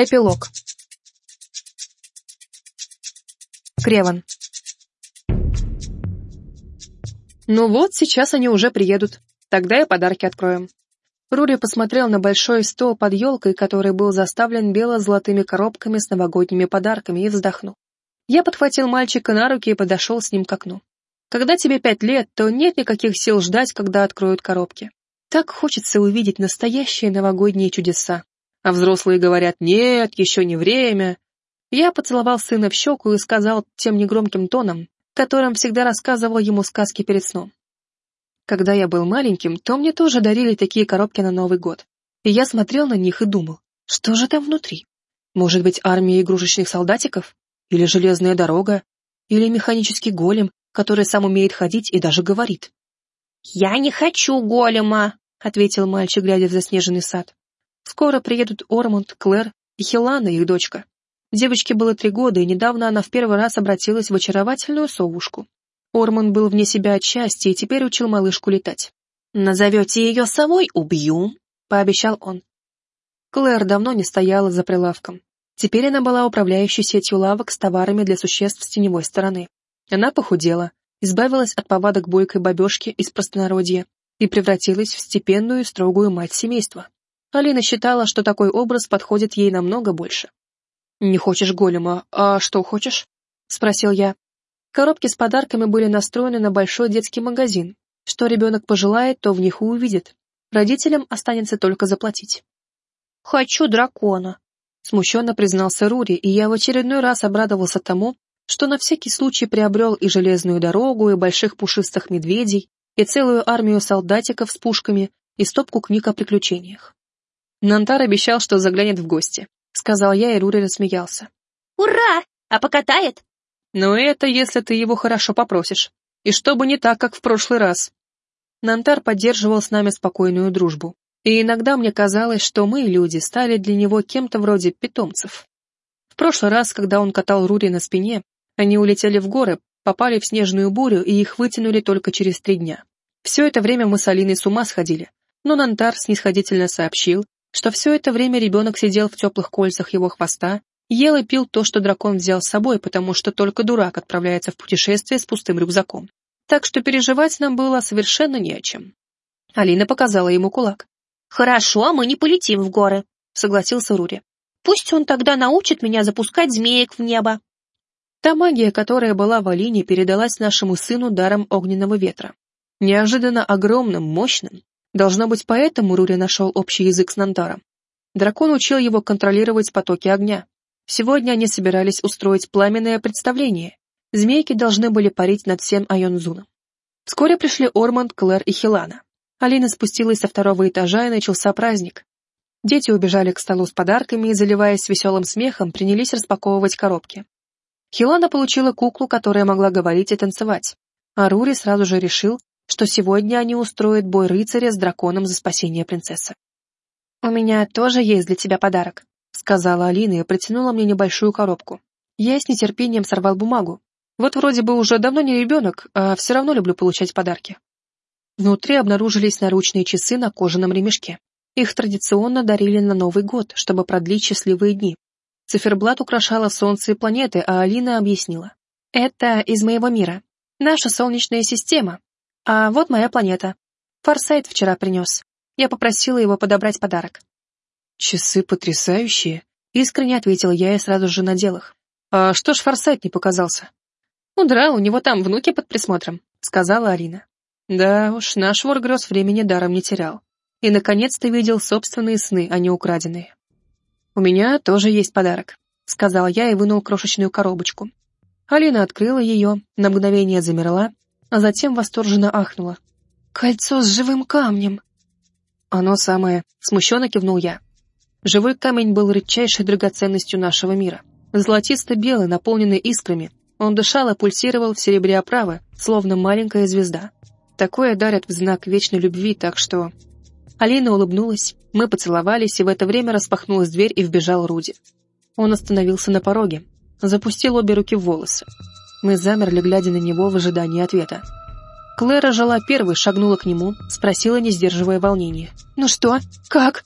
Эпилог. Креван. Ну вот, сейчас они уже приедут. Тогда и подарки откроем. Рури посмотрел на большой стол под елкой, который был заставлен бело-золотыми коробками с новогодними подарками, и вздохнул. Я подхватил мальчика на руки и подошел с ним к окну. Когда тебе пять лет, то нет никаких сил ждать, когда откроют коробки. Так хочется увидеть настоящие новогодние чудеса а взрослые говорят «нет, еще не время». Я поцеловал сына в щеку и сказал тем негромким тоном, которым всегда рассказывал ему сказки перед сном. Когда я был маленьким, то мне тоже дарили такие коробки на Новый год. И я смотрел на них и думал, что же там внутри? Может быть, армия игрушечных солдатиков? Или железная дорога? Или механический голем, который сам умеет ходить и даже говорит? «Я не хочу голема», — ответил мальчик, глядя в заснеженный сад. Скоро приедут Ормонд, Клэр и Хилана, их дочка. Девочке было три года, и недавно она в первый раз обратилась в очаровательную совушку. Ормонд был вне себя от счастья и теперь учил малышку летать. «Назовете ее совой — убью», — пообещал он. Клэр давно не стояла за прилавком. Теперь она была управляющей сетью лавок с товарами для существ с теневой стороны. Она похудела, избавилась от повадок бойкой бабешки из простонародья и превратилась в степенную и строгую мать семейства. Алина считала, что такой образ подходит ей намного больше. «Не хочешь голема, а что хочешь?» — спросил я. Коробки с подарками были настроены на большой детский магазин. Что ребенок пожелает, то в них и увидит. Родителям останется только заплатить. «Хочу дракона», — смущенно признался Рури, и я в очередной раз обрадовался тому, что на всякий случай приобрел и железную дорогу, и больших пушистых медведей, и целую армию солдатиков с пушками, и стопку книг о приключениях. Нантар обещал, что заглянет в гости. Сказал я, и Рури рассмеялся. «Ура! А покатает?» «Ну это если ты его хорошо попросишь. И чтобы не так, как в прошлый раз». Нантар поддерживал с нами спокойную дружбу. И иногда мне казалось, что мы, люди, стали для него кем-то вроде питомцев. В прошлый раз, когда он катал Рури на спине, они улетели в горы, попали в снежную бурю и их вытянули только через три дня. Все это время мы с Алиной с ума сходили, но Нантар снисходительно сообщил, что все это время ребенок сидел в теплых кольцах его хвоста, ел и пил то, что дракон взял с собой, потому что только дурак отправляется в путешествие с пустым рюкзаком. Так что переживать нам было совершенно не о чем. Алина показала ему кулак. «Хорошо, мы не полетим в горы», — согласился Рури. «Пусть он тогда научит меня запускать змеек в небо». Та магия, которая была в Алине, передалась нашему сыну даром огненного ветра. Неожиданно огромным, мощным, Должно быть, поэтому Рури нашел общий язык с Нантаром. Дракон учил его контролировать потоки огня. Сегодня они собирались устроить пламенное представление. Змейки должны были парить над всем Айонзуном. Вскоре пришли Орманд, Клэр и Хилана. Алина спустилась со второго этажа, и начался праздник. Дети убежали к столу с подарками и, заливаясь веселым смехом, принялись распаковывать коробки. Хилана получила куклу, которая могла говорить и танцевать, а Рури сразу же решил, что сегодня они устроят бой рыцаря с драконом за спасение принцессы. «У меня тоже есть для тебя подарок», — сказала Алина и протянула мне небольшую коробку. Я с нетерпением сорвал бумагу. Вот вроде бы уже давно не ребенок, а все равно люблю получать подарки. Внутри обнаружились наручные часы на кожаном ремешке. Их традиционно дарили на Новый год, чтобы продлить счастливые дни. Циферблат украшала солнце и планеты, а Алина объяснила. «Это из моего мира. Наша Солнечная система, а вот моя планета. Форсайт вчера принес. Я попросила его подобрать подарок. Часы потрясающие, искренне ответил я и сразу же надел их. А что ж Форсайт не показался? Удра, у него там внуки под присмотром, сказала Арина. Да уж, наш вор грез времени даром не терял. И, наконец-то, видел собственные сны, а не украденные. «У меня тоже есть подарок», — сказал я и вынул крошечную коробочку. Алина открыла ее, на мгновение замерла, а затем восторженно ахнула. «Кольцо с живым камнем!» «Оно самое», — смущенно кивнул я. Живой камень был редчайшей драгоценностью нашего мира. Золотисто-белый, наполненный искрами, он дышал и пульсировал в серебре оправы, словно маленькая звезда. Такое дарят в знак вечной любви, так что... Алина улыбнулась, мы поцеловались, и в это время распахнулась дверь и вбежал Руди. Он остановился на пороге, запустил обе руки в волосы. Мы замерли, глядя на него в ожидании ответа. Клэра жила первой, шагнула к нему, спросила, не сдерживая волнения. «Ну что? Как?»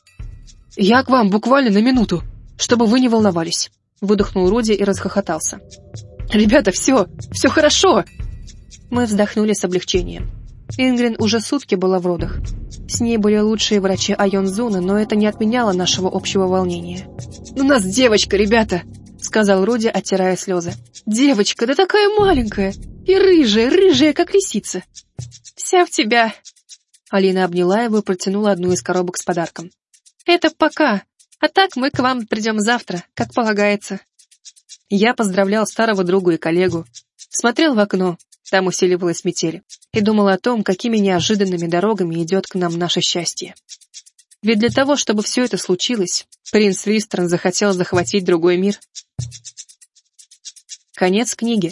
«Я к вам буквально на минуту. чтобы вы не волновались», — выдохнул Руди и расхохотался. «Ребята, все, все хорошо!» Мы вздохнули с облегчением. Ингрин уже сутки была в родах. С ней были лучшие врачи Айонзуна, но это не отменяло нашего общего волнения. «У нас девочка, ребята!» — сказал Руди, оттирая слезы. «Девочка, да такая маленькая! И рыжая, рыжая, как лисица!» «Вся в тебя!» Алина обняла его и протянула одну из коробок с подарком. «Это пока, а так мы к вам придем завтра, как полагается». Я поздравлял старого друга и коллегу, смотрел в окно, там усиливалась метель, и думал о том, какими неожиданными дорогами идет к нам наше счастье. Ведь для того, чтобы все это случилось, принц Вистерн захотел захватить другой мир. Конец книги.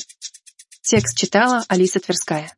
Текст читала Алиса Тверская.